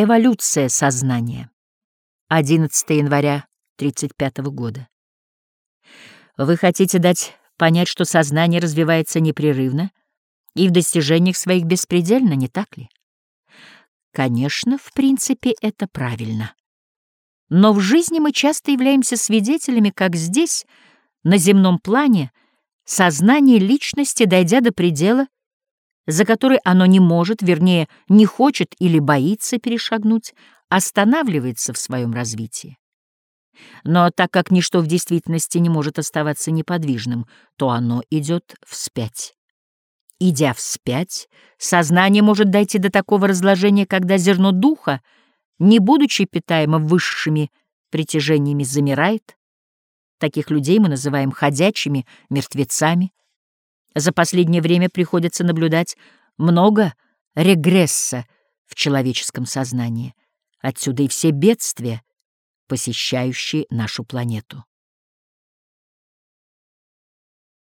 Эволюция сознания. 11 января 35 года. Вы хотите дать понять, что сознание развивается непрерывно и в достижениях своих беспредельно, не так ли? Конечно, в принципе, это правильно. Но в жизни мы часто являемся свидетелями, как здесь, на земном плане, сознание личности, дойдя до предела, за который оно не может, вернее, не хочет или боится перешагнуть, останавливается в своем развитии. Но так как ничто в действительности не может оставаться неподвижным, то оно идет вспять. Идя вспять, сознание может дойти до такого разложения, когда зерно духа, не будучи питаемо высшими притяжениями, замирает. Таких людей мы называем ходячими мертвецами. За последнее время приходится наблюдать много регресса в человеческом сознании. Отсюда и все бедствия, посещающие нашу планету.